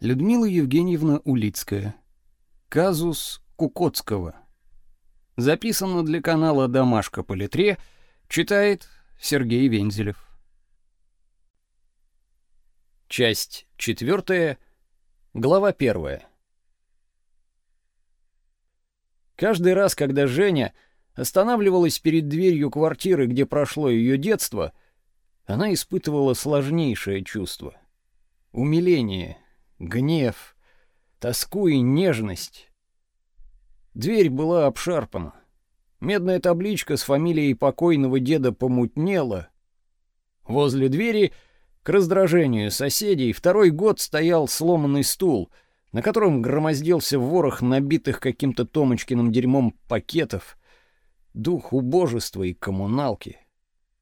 Людмила Евгеньевна Улицкая. Казус Кукотского. Записано для канала Домашка по литре, читает Сергей Вензелев. Часть четвертая, глава первая. Каждый раз, когда Женя останавливалась перед дверью квартиры, где прошло ее детство, она испытывала сложнейшее чувство — умиление — гнев, тоску и нежность. Дверь была обшарпана. Медная табличка с фамилией покойного деда помутнела. Возле двери, к раздражению соседей, второй год стоял сломанный стул, на котором громоздился ворох набитых каким-то Томочкиным дерьмом пакетов. Дух убожества и коммуналки.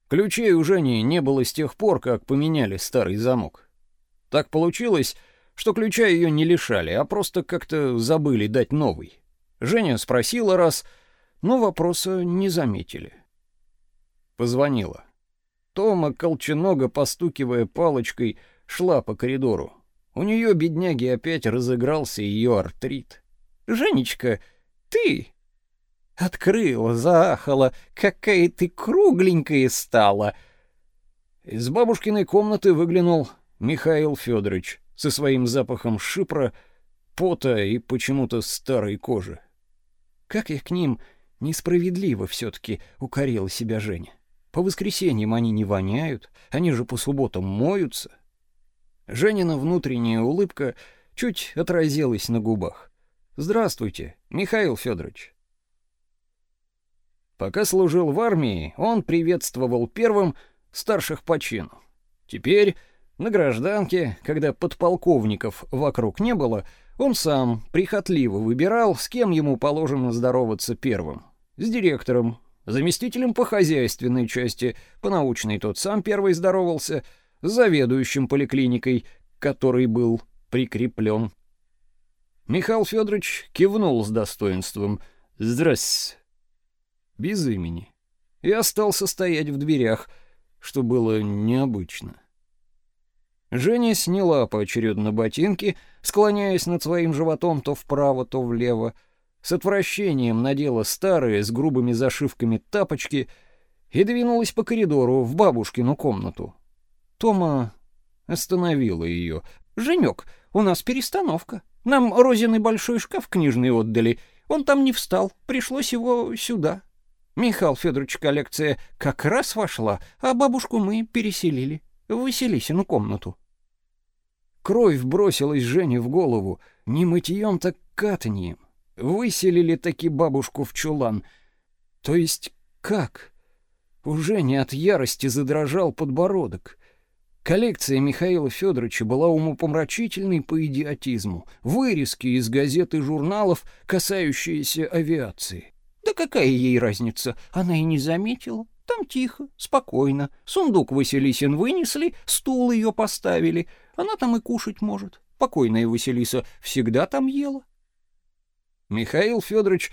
Ключей у Жени не было с тех пор, как поменяли старый замок. Так получилось, что ключа ее не лишали, а просто как-то забыли дать новый. Женя спросила раз, но вопроса не заметили. Позвонила. Тома, колченога, постукивая палочкой, шла по коридору. У нее, бедняги, опять разыгрался ее артрит. «Женечка, ты...» Открыла, заахала. «Какая ты кругленькая стала!» Из бабушкиной комнаты выглянул Михаил Федорович со своим запахом шипра, пота и почему-то старой кожи. Как я к ним несправедливо все-таки укорила себя Женя. По воскресеньям они не воняют, они же по субботам моются. Женина внутренняя улыбка чуть отразилась на губах. «Здравствуйте, Михаил Федорович». Пока служил в армии, он приветствовал первым старших по чину. Теперь на гражданке, когда подполковников вокруг не было, он сам прихотливо выбирал, с кем ему положено здороваться первым. С директором, заместителем по хозяйственной части, по научной тот сам первый здоровался, с заведующим поликлиникой, который был прикреплен. Михаил Федорович кивнул с достоинством. «Здрасте». Без имени. И остался стоять в дверях, что было необычно. Женя сняла поочередно ботинки, склоняясь над своим животом то вправо, то влево. С отвращением надела старые с грубыми зашивками тапочки и двинулась по коридору в бабушкину комнату. Тома остановила ее. «Женек, у нас перестановка. Нам Розины большой шкаф книжный отдали. Он там не встал, пришлось его сюда. Михаил Федорович коллекция как раз вошла, а бабушку мы переселили в Василисину комнату. Кровь бросилась Жене в голову, не мытьем, так катаньем. Выселили таки бабушку в чулан. То есть как? У Жени от ярости задрожал подбородок. Коллекция Михаила Федоровича была умопомрачительной по идиотизму. Вырезки из газет и журналов, касающиеся авиации. Да какая ей разница? Она и не заметила. Там тихо, спокойно. Сундук Василисин вынесли, стул ее поставили. Она там и кушать может. Покойная Василиса всегда там ела. Михаил Федорович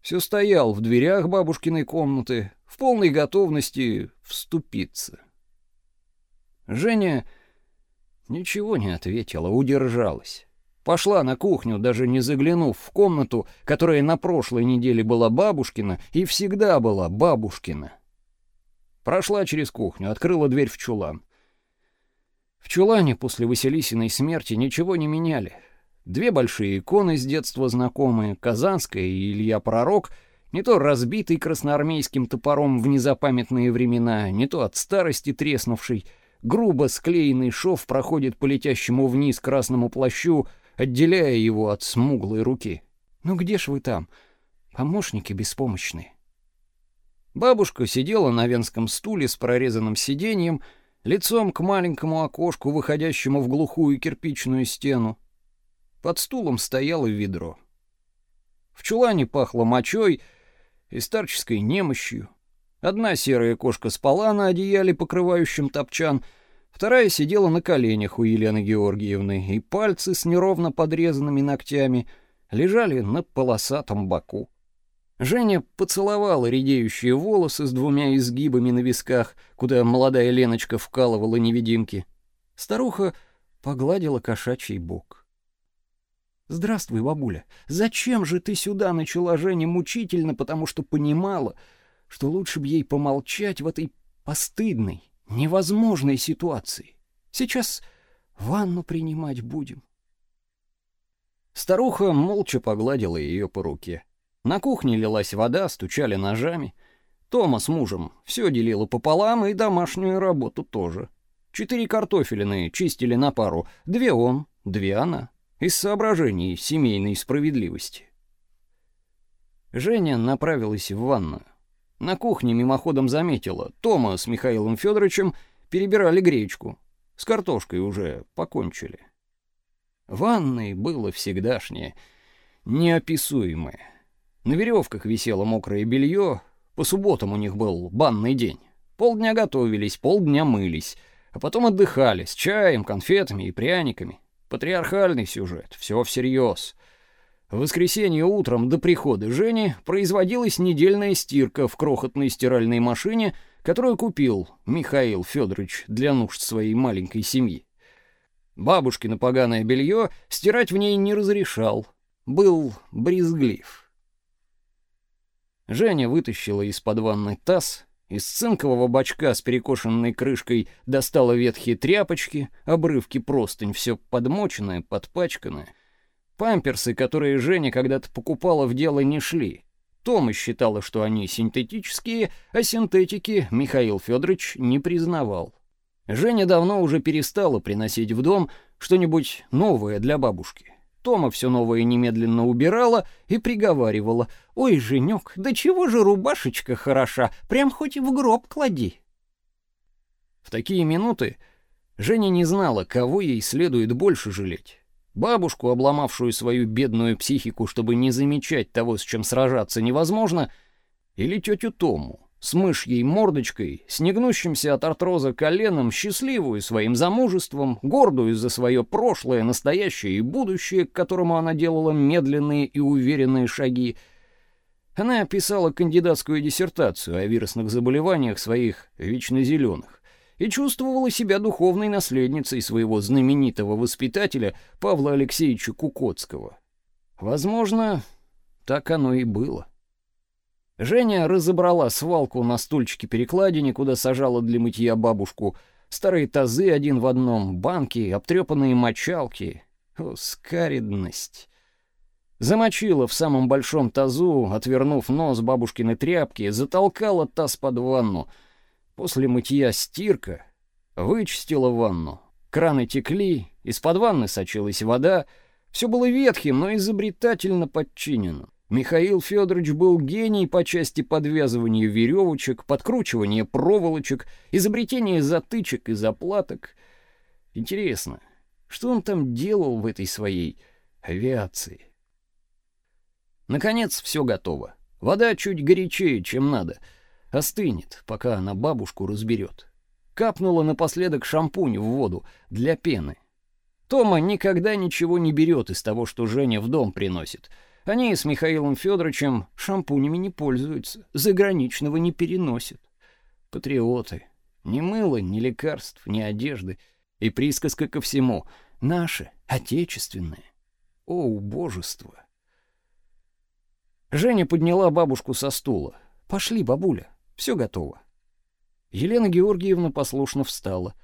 все стоял в дверях бабушкиной комнаты, в полной готовности вступиться. Женя ничего не ответила, удержалась. Пошла на кухню, даже не заглянув в комнату, которая на прошлой неделе была бабушкина и всегда была бабушкина. Прошла через кухню, открыла дверь в чулан. В чулане после Василисиной смерти ничего не меняли. Две большие иконы с детства знакомые, Казанская и Илья Пророк, не то разбитый красноармейским топором в незапамятные времена, не то от старости треснувший, грубо склеенный шов проходит по летящему вниз красному плащу, отделяя его от смуглой руки. Ну где ж вы там, помощники беспомощные? Бабушка сидела на венском стуле с прорезанным сиденьем, лицом к маленькому окошку, выходящему в глухую кирпичную стену. Под стулом стояло ведро. В чулане пахло мочой и старческой немощью. Одна серая кошка спала на одеяле, покрывающем топчан, вторая сидела на коленях у Елены Георгиевны, и пальцы с неровно подрезанными ногтями лежали на полосатом боку. Женя поцеловала редеющие волосы с двумя изгибами на висках, куда молодая Леночка вкалывала невидимки. Старуха погладила кошачий бок. Здравствуй, бабуля. Зачем же ты сюда начала Женя мучительно, потому что понимала, что лучше бы ей помолчать в этой постыдной, невозможной ситуации. Сейчас ванну принимать будем. Старуха молча погладила ее по руке. На кухне лилась вода, стучали ножами. Тома с мужем все делила пополам и домашнюю работу тоже. Четыре картофелины чистили на пару, две он, две она из соображений семейной справедливости. Женя направилась в ванную. На кухне мимоходом заметила, Тома с Михаилом Федоровичем перебирали гречку. С картошкой уже покончили. Ванной было всегдашнее, неописуемое. На веревках висело мокрое белье, по субботам у них был банный день. Полдня готовились, полдня мылись, а потом отдыхали с чаем, конфетами и пряниками. Патриархальный сюжет, все всерьез. В воскресенье утром до прихода Жени производилась недельная стирка в крохотной стиральной машине, которую купил Михаил Федорович для нужд своей маленькой семьи. Бабушкино поганое белье стирать в ней не разрешал, был брезглив. Женя вытащила из-под ванны таз, из цинкового бачка с перекошенной крышкой достала ветхие тряпочки, обрывки простынь, все подмоченное, подпачканное. Памперсы, которые Женя когда-то покупала, в дело не шли. Тома считала, что они синтетические, а синтетики Михаил Федорович не признавал. Женя давно уже перестала приносить в дом что-нибудь новое для бабушки. Тома все новое немедленно убирала и приговаривала. «Ой, Женек, да чего же рубашечка хороша, прям хоть в гроб клади». В такие минуты Женя не знала, кого ей следует больше жалеть. Бабушку, обломавшую свою бедную психику, чтобы не замечать того, с чем сражаться невозможно, или тетю Тому, с мышьей мордочкой, с негнущимся от артроза коленом, счастливую своим замужеством, гордую за свое прошлое, настоящее и будущее, к которому она делала медленные и уверенные шаги. Она описала кандидатскую диссертацию о вирусных заболеваниях своих вечно зеленых и чувствовала себя духовной наследницей своего знаменитого воспитателя Павла Алексеевича Кукотского. Возможно, так оно и было. Женя разобрала свалку на стульчике-перекладине, куда сажала для мытья бабушку, старые тазы один в одном, банки, обтрепанные мочалки. О, скаридность! Замочила в самом большом тазу, отвернув нос бабушкиной тряпки, затолкала таз под ванну. После мытья стирка, вычистила ванну. Краны текли, из-под ванны сочилась вода. Все было ветхим, но изобретательно подчиненным. Михаил Федорович был гений по части подвязывания веревочек, подкручивания проволочек, изобретения затычек и заплаток. Интересно, что он там делал в этой своей авиации? Наконец все готово. Вода чуть горячее, чем надо. Остынет, пока она бабушку разберет. Капнула напоследок шампунь в воду для пены. Тома никогда ничего не берет из того, что Женя в дом приносит — они с Михаилом Федоровичем шампунями не пользуются, заграничного не переносят. Патриоты. Ни мыла, ни лекарств, ни одежды. И присказка ко всему. Наше, отечественное. О, убожество! Женя подняла бабушку со стула. «Пошли, бабуля, все готово». Елена Георгиевна послушно встала.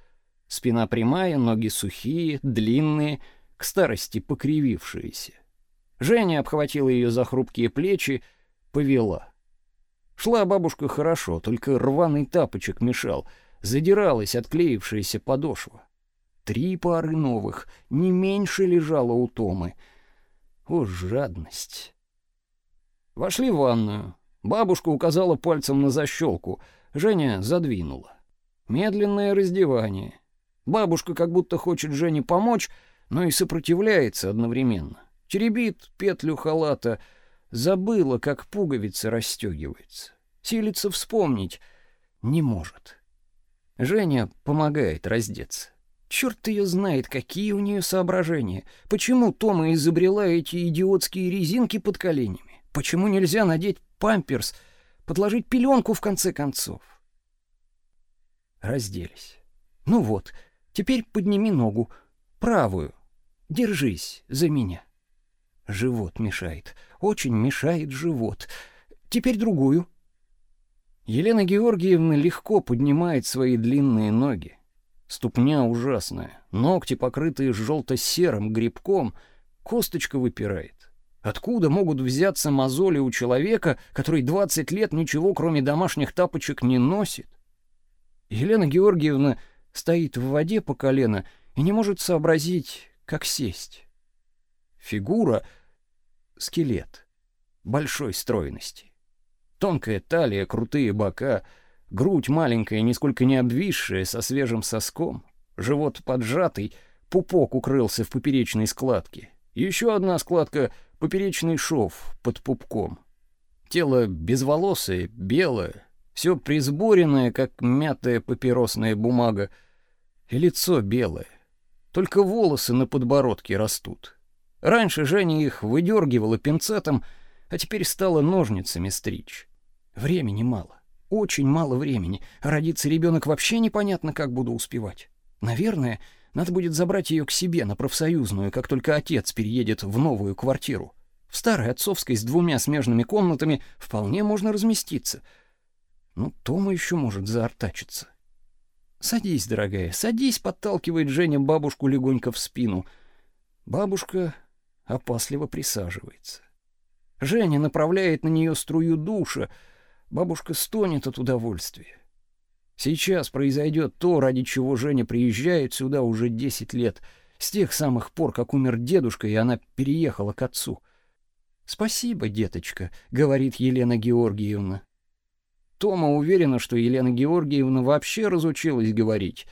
Спина прямая, ноги сухие, длинные, к старости покривившиеся. Женя обхватила ее за хрупкие плечи, повела. Шла бабушка хорошо, только рваный тапочек мешал, задиралась отклеившаяся подошва. Три пары новых, не меньше лежало у Томы. О, жадность! Вошли в ванную. Бабушка указала пальцем на защелку. Женя задвинула. Медленное раздевание. Бабушка как будто хочет Жене помочь, но и сопротивляется одновременно теребит петлю халата, забыла, как пуговица расстегивается. Силится вспомнить, не может. Женя помогает раздеться. Черт ее знает, какие у нее соображения. Почему Тома изобрела эти идиотские резинки под коленями? Почему нельзя надеть памперс, подложить пеленку в конце концов? Разделись. Ну вот, теперь подними ногу, правую. Держись за меня. Живот мешает. Очень мешает живот. Теперь другую. Елена Георгиевна легко поднимает свои длинные ноги. Ступня ужасная, ногти покрытые желто-серым грибком, косточка выпирает. Откуда могут взяться мозоли у человека, который 20 лет ничего, кроме домашних тапочек, не носит? Елена Георгиевна стоит в воде по колено и не может сообразить, как сесть. Фигура — скелет большой стройности. Тонкая талия, крутые бока, грудь маленькая, нисколько не обвисшая, со свежим соском, живот поджатый, пупок укрылся в поперечной складке. Еще одна складка — поперечный шов под пупком. Тело безволосое, белое, все присборенное, как мятая папиросная бумага, и лицо белое. Только волосы на подбородке растут. Раньше Женя их выдергивала пинцетом, а теперь стала ножницами стричь. Времени мало. Очень мало времени. Родится ребенок вообще непонятно, как буду успевать. Наверное, надо будет забрать ее к себе на профсоюзную, как только отец переедет в новую квартиру. В старой отцовской с двумя смежными комнатами вполне можно разместиться — ну, Тома еще может заортачиться. «Садись, дорогая, садись», — подталкивает Женя бабушку легонько в спину. Бабушка опасливо присаживается. Женя направляет на нее струю душа. Бабушка стонет от удовольствия. Сейчас произойдет то, ради чего Женя приезжает сюда уже десять лет, с тех самых пор, как умер дедушка, и она переехала к отцу. «Спасибо, деточка», — говорит Елена Георгиевна. Тома уверена, что Елена Георгиевна вообще разучилась говорить.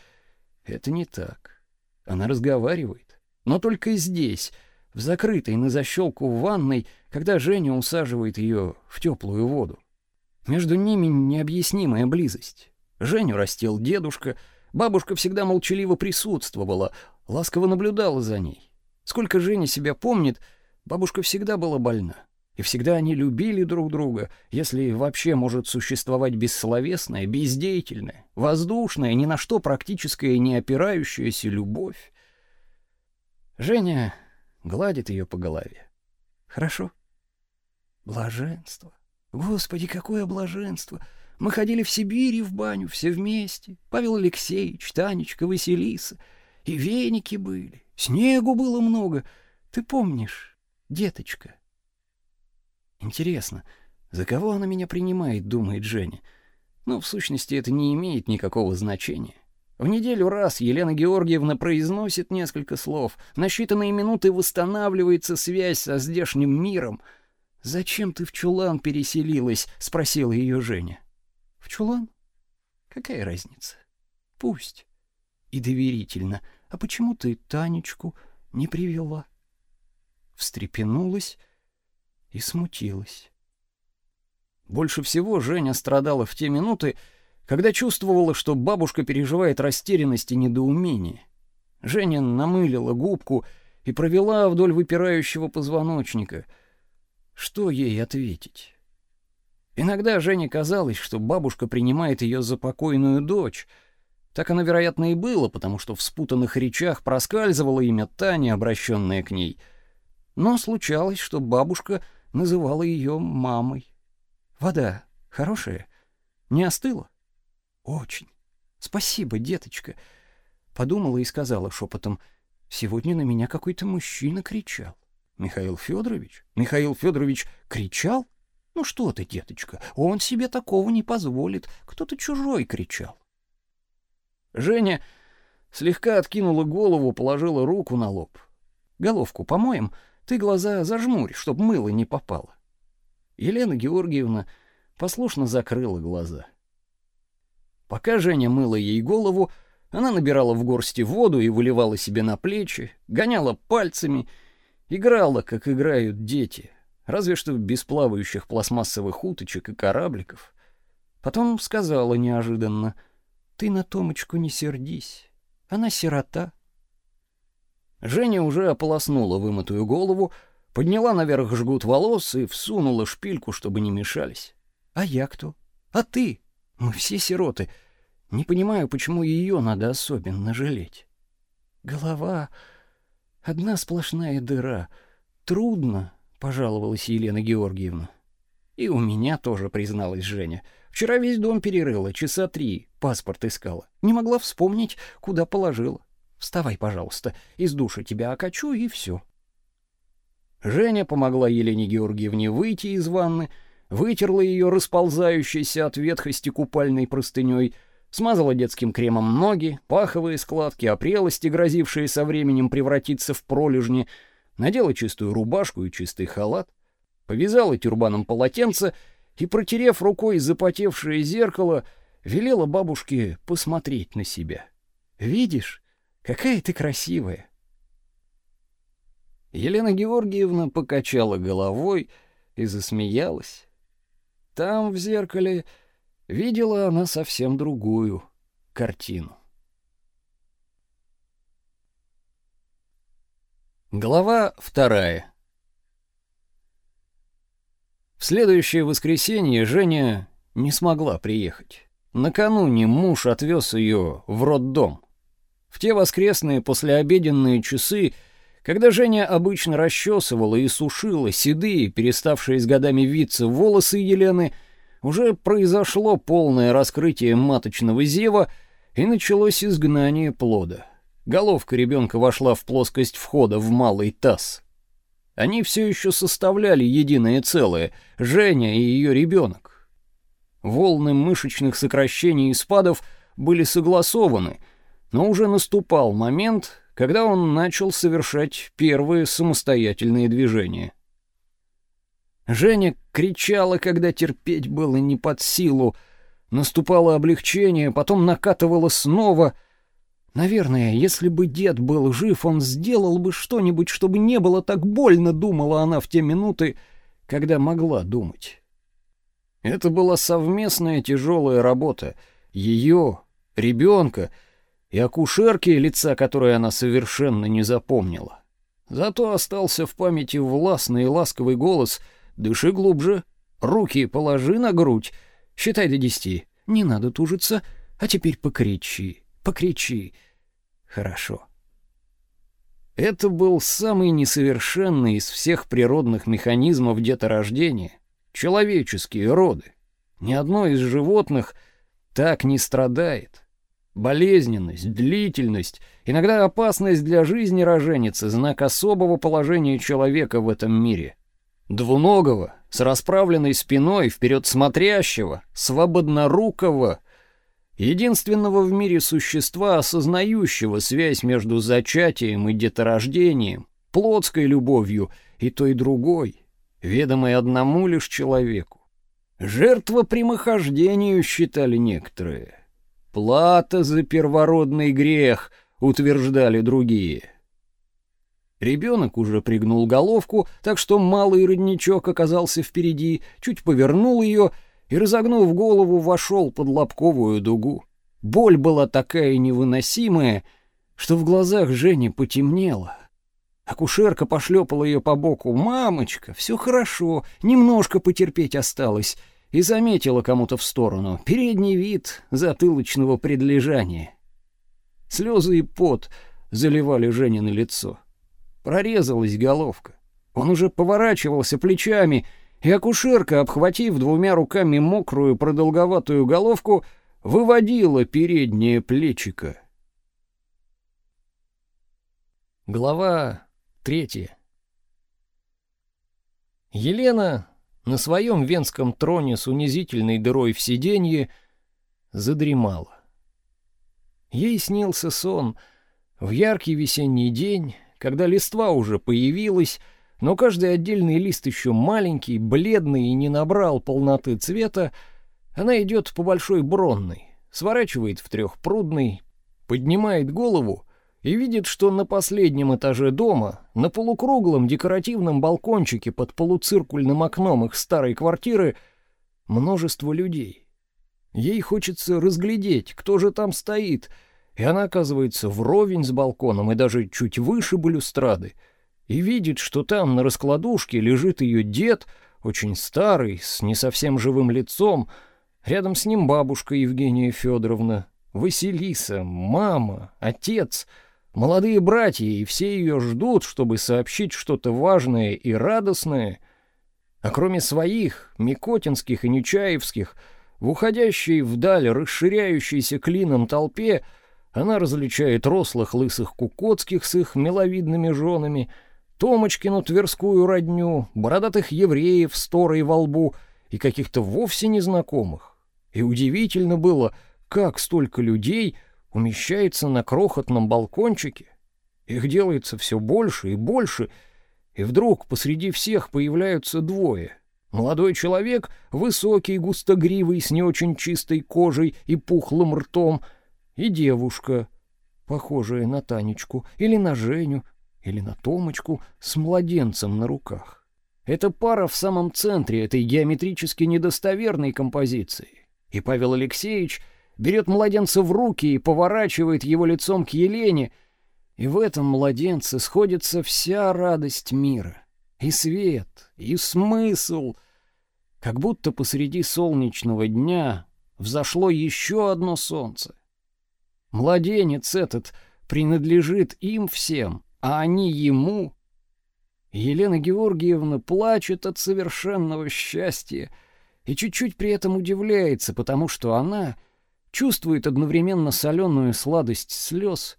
Это не так. Она разговаривает, но только здесь, в закрытой на защелку ванной, когда Женя усаживает ее в теплую воду. Между ними необъяснимая близость. Женю растил дедушка, бабушка всегда молчаливо присутствовала, ласково наблюдала за ней. Сколько Женя себя помнит, бабушка всегда была больна. И всегда они любили друг друга, если вообще может существовать бессловесная, бездеятельная, воздушная, ни на что практическая не опирающаяся любовь. Женя гладит ее по голове. Хорошо? Блаженство. Господи, какое блаженство! Мы ходили в Сибирь и в баню все вместе. Павел Алексеевич, Танечка, Василиса. И веники были. Снегу было много. Ты помнишь, деточка?» Интересно, за кого она меня принимает, думает Женя. Но в сущности это не имеет никакого значения. В неделю раз Елена Георгиевна произносит несколько слов, на считанные минуты восстанавливается связь со здешним миром. «Зачем ты в чулан переселилась?» — спросила ее Женя. «В чулан? Какая разница? Пусть». И доверительно. «А почему ты Танечку не привела?» Встрепенулась и смутилась. Больше всего Женя страдала в те минуты, когда чувствовала, что бабушка переживает растерянность и недоумение. Женя намылила губку и провела вдоль выпирающего позвоночника. Что ей ответить? Иногда Жене казалось, что бабушка принимает ее за покойную дочь. Так оно, вероятно, и было, потому что в спутанных речах проскальзывало имя Тани, обращенное к ней. Но случалось, что бабушка называла ее мамой. Вода хорошая? Не остыла? Очень. Спасибо, деточка. Подумала и сказала шепотом: "Сегодня на меня какой-то мужчина кричал". Михаил Федорович? Михаил Федорович кричал? Ну что ты, деточка, он себе такого не позволит. Кто-то чужой кричал. Женя слегка откинула голову, положила руку на лоб. Головку помоем. Ты глаза зажмурь, чтоб мыло не попало. Елена Георгиевна послушно закрыла глаза. Пока Женя мыла ей голову, она набирала в горсти воду и выливала себе на плечи, гоняла пальцами, играла, как играют дети, разве что без плавающих пластмассовых уточек и корабликов. Потом сказала неожиданно: "Ты на Томочку не сердись. Она сирота, Женя уже ополоснула вымытую голову, подняла наверх жгут волос и всунула шпильку, чтобы не мешались. А я кто? А ты? Мы все сироты. Не понимаю, почему ее надо особенно жалеть. Голова одна сплошная дыра. трудно, пожаловалась Елена Георгиевна. И у меня тоже призналась Женя. Вчера весь дом перерыла, часа три, паспорт искала. Не могла вспомнить, куда положила. Вставай, пожалуйста, из душа тебя окачу и все. Женя помогла Елене Георгиевне выйти из ванны, вытерла ее расползающейся от ветхости купальной простыней, смазала детским кремом ноги, паховые складки, опрелости, грозившие со временем превратиться в пролежни, надела чистую рубашку и чистый халат, повязала тюрбаном полотенце и, протерев рукой запотевшее зеркало, велела бабушке посмотреть на себя. «Видишь, какая ты красивая!» Елена Георгиевна покачала головой и засмеялась. Там, в зеркале, видела она совсем другую картину. Глава вторая. В следующее воскресенье Женя не смогла приехать. Накануне муж отвез ее в роддом. В те воскресные послеобеденные часы, когда Женя обычно расчесывала и сушила седые, переставшие с годами виться волосы Елены, уже произошло полное раскрытие маточного зева и началось изгнание плода. Головка ребенка вошла в плоскость входа в малый таз. Они все еще составляли единое целое, Женя и ее ребенок. Волны мышечных сокращений и спадов были согласованы, но уже наступал момент, когда он начал совершать первые самостоятельные движения. Женя кричала, когда терпеть было не под силу, наступало облегчение, потом накатывало снова — Наверное, если бы дед был жив, он сделал бы что-нибудь, чтобы не было так больно, думала она в те минуты, когда могла думать. Это была совместная тяжелая работа ее, ребенка и акушерки, лица которой она совершенно не запомнила. Зато остался в памяти властный и ласковый голос «Дыши глубже, руки положи на грудь, считай до десяти, не надо тужиться, а теперь покричи, покричи». Хорошо. Это был самый несовершенный из всех природных механизмов деторождения — человеческие роды. Ни одно из животных так не страдает. Болезненность, длительность, иногда опасность для жизни роженицы — знак особого положения человека в этом мире. Двуногого, с расправленной спиной, вперед смотрящего, свободнорукого, единственного в мире существа, осознающего связь между зачатием и деторождением, плотской любовью и той другой, ведомой одному лишь человеку. Жертва прямохождению считали некоторые. Плата за первородный грех, утверждали другие. Ребенок уже пригнул головку, так что малый родничок оказался впереди, чуть повернул ее и, разогнув голову, вошел под лобковую дугу. Боль была такая невыносимая, что в глазах Жени потемнело. Акушерка пошлепала ее по боку. «Мамочка, все хорошо, немножко потерпеть осталось», и заметила кому-то в сторону передний вид затылочного предлежания. Слезы и пот заливали Жене лицо. Прорезалась головка. Он уже поворачивался плечами и акушерка, обхватив двумя руками мокрую продолговатую головку, выводила переднее плечико. Глава третья. Елена на своем венском троне с унизительной дырой в сиденье задремала. Ей снился сон в яркий весенний день, когда листва уже появилась, но каждый отдельный лист еще маленький, бледный и не набрал полноты цвета, она идет по большой бронной, сворачивает в трехпрудный, поднимает голову и видит, что на последнем этаже дома, на полукруглом декоративном балкончике под полуциркульным окном их старой квартиры, множество людей. Ей хочется разглядеть, кто же там стоит, и она оказывается вровень с балконом и даже чуть выше балюстрады — и видит, что там на раскладушке лежит ее дед, очень старый, с не совсем живым лицом, рядом с ним бабушка Евгения Федоровна, Василиса, мама, отец, Молодые братья и все ее ждут, чтобы сообщить что-то важное и радостное. А кроме своих, Микотинских и Нечаевских, в уходящей вдаль расширяющейся клином толпе она различает рослых лысых Кукотских с их миловидными женами, Томочкину тверскую родню, бородатых евреев с торой во лбу и каких-то вовсе незнакомых. И удивительно было, как столько людей умещается на крохотном балкончике. Их делается все больше и больше, и вдруг посреди всех появляются двое. Молодой человек, высокий, густогривый, с не очень чистой кожей и пухлым ртом, и девушка, похожая на Танечку или на Женю, или на Томочку с младенцем на руках. Эта пара в самом центре этой геометрически недостоверной композиции. И Павел Алексеевич — берет младенца в руки и поворачивает его лицом к Елене, и в этом младенце сходится вся радость мира, и свет, и смысл. Как будто посреди солнечного дня взошло еще одно солнце. Младенец этот принадлежит им всем, а они ему. Елена Георгиевна плачет от совершенного счастья и чуть-чуть при этом удивляется, потому что она чувствует одновременно соленую сладость слез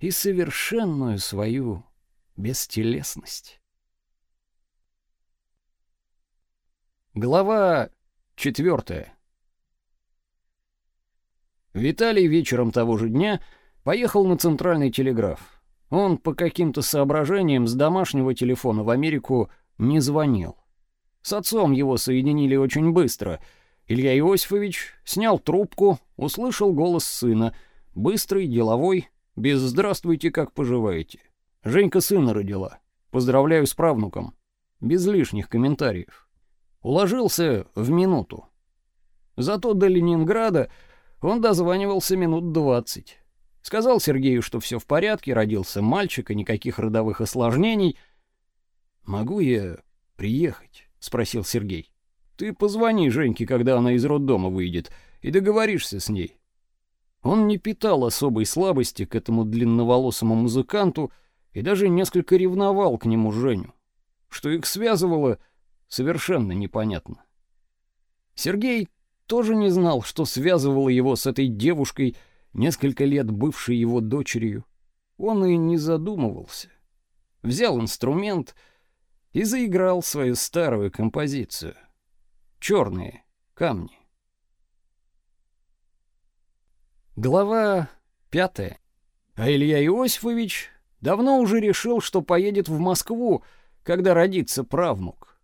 и совершенную свою бестелесность. Глава четвертая. Виталий вечером того же дня поехал на центральный телеграф. Он по каким-то соображениям с домашнего телефона в Америку не звонил. С отцом его соединили очень быстро — Илья Иосифович снял трубку, услышал голос сына, быстрый, деловой, без «здравствуйте, как поживаете». Женька сына родила. Поздравляю с правнуком. Без лишних комментариев. Уложился в минуту. Зато до Ленинграда он дозванивался минут двадцать. Сказал Сергею, что все в порядке, родился мальчик и никаких родовых осложнений. «Могу я приехать?» — спросил Сергей. Ты позвони Женьке, когда она из роддома выйдет, и договоришься с ней. Он не питал особой слабости к этому длинноволосому музыканту и даже несколько ревновал к нему Женю. Что их связывало, совершенно непонятно. Сергей тоже не знал, что связывало его с этой девушкой, несколько лет бывшей его дочерью. Он и не задумывался. Взял инструмент и заиграл свою старую композицию черные камни. Глава пятая. А Илья Иосифович давно уже решил, что поедет в Москву, когда родится правнук.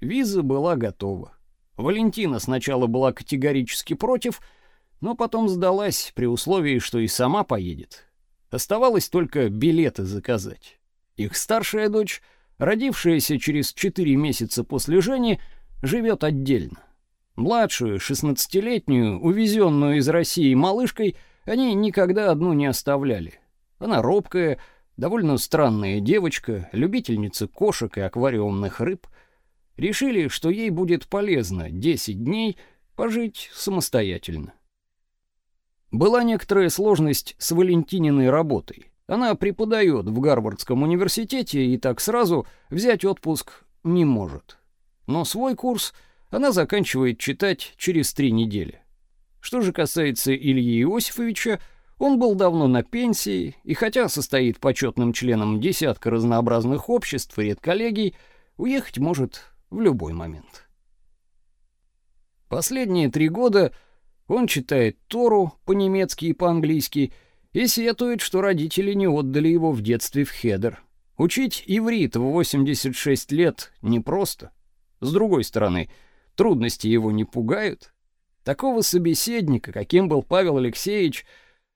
Виза была готова. Валентина сначала была категорически против, но потом сдалась при условии, что и сама поедет. Оставалось только билеты заказать. Их старшая дочь, родившаяся через четыре месяца после Жени, живет отдельно. Младшую, шестнадцатилетнюю, увезенную из России малышкой, они никогда одну не оставляли. Она робкая, довольно странная девочка, любительница кошек и аквариумных рыб. Решили, что ей будет полезно 10 дней пожить самостоятельно. Была некоторая сложность с Валентининой работой. Она преподает в Гарвардском университете и так сразу взять отпуск не может но свой курс она заканчивает читать через три недели. Что же касается Ильи Иосифовича, он был давно на пенсии, и хотя состоит почетным членом десятка разнообразных обществ и редколлегий, уехать может в любой момент. Последние три года он читает Тору по-немецки и по-английски и сетует, что родители не отдали его в детстве в хедер. Учить иврит в 86 лет непросто. С другой стороны, трудности его не пугают. Такого собеседника, каким был Павел Алексеевич,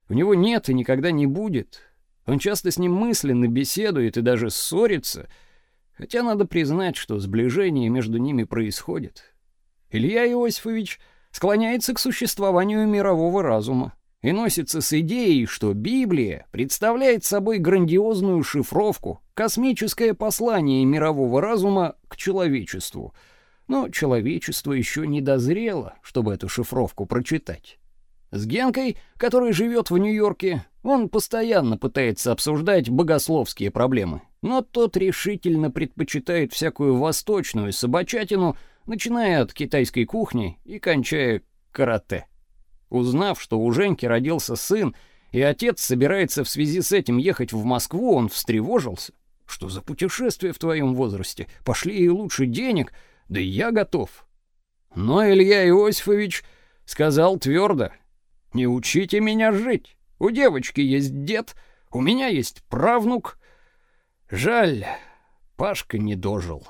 у него нет и никогда не будет. Он часто с ним мысленно беседует и даже ссорится, хотя надо признать, что сближение между ними происходит. Илья Иосифович склоняется к существованию мирового разума и носится с идеей, что Библия представляет собой грандиозную шифровку, космическое послание мирового разума к человечеству. Но человечество еще не дозрело, чтобы эту шифровку прочитать. С Генкой, который живет в Нью-Йорке, Он постоянно пытается обсуждать богословские проблемы, но тот решительно предпочитает всякую восточную собачатину, начиная от китайской кухни и кончая карате. Узнав, что у Женьки родился сын, и отец собирается в связи с этим ехать в Москву, он встревожился. Что за путешествие в твоем возрасте? Пошли и лучше денег, да я готов. Но Илья Иосифович сказал твердо: "Не учите меня жить. У девочки есть дед, у меня есть правнук. Жаль, Пашка не дожил".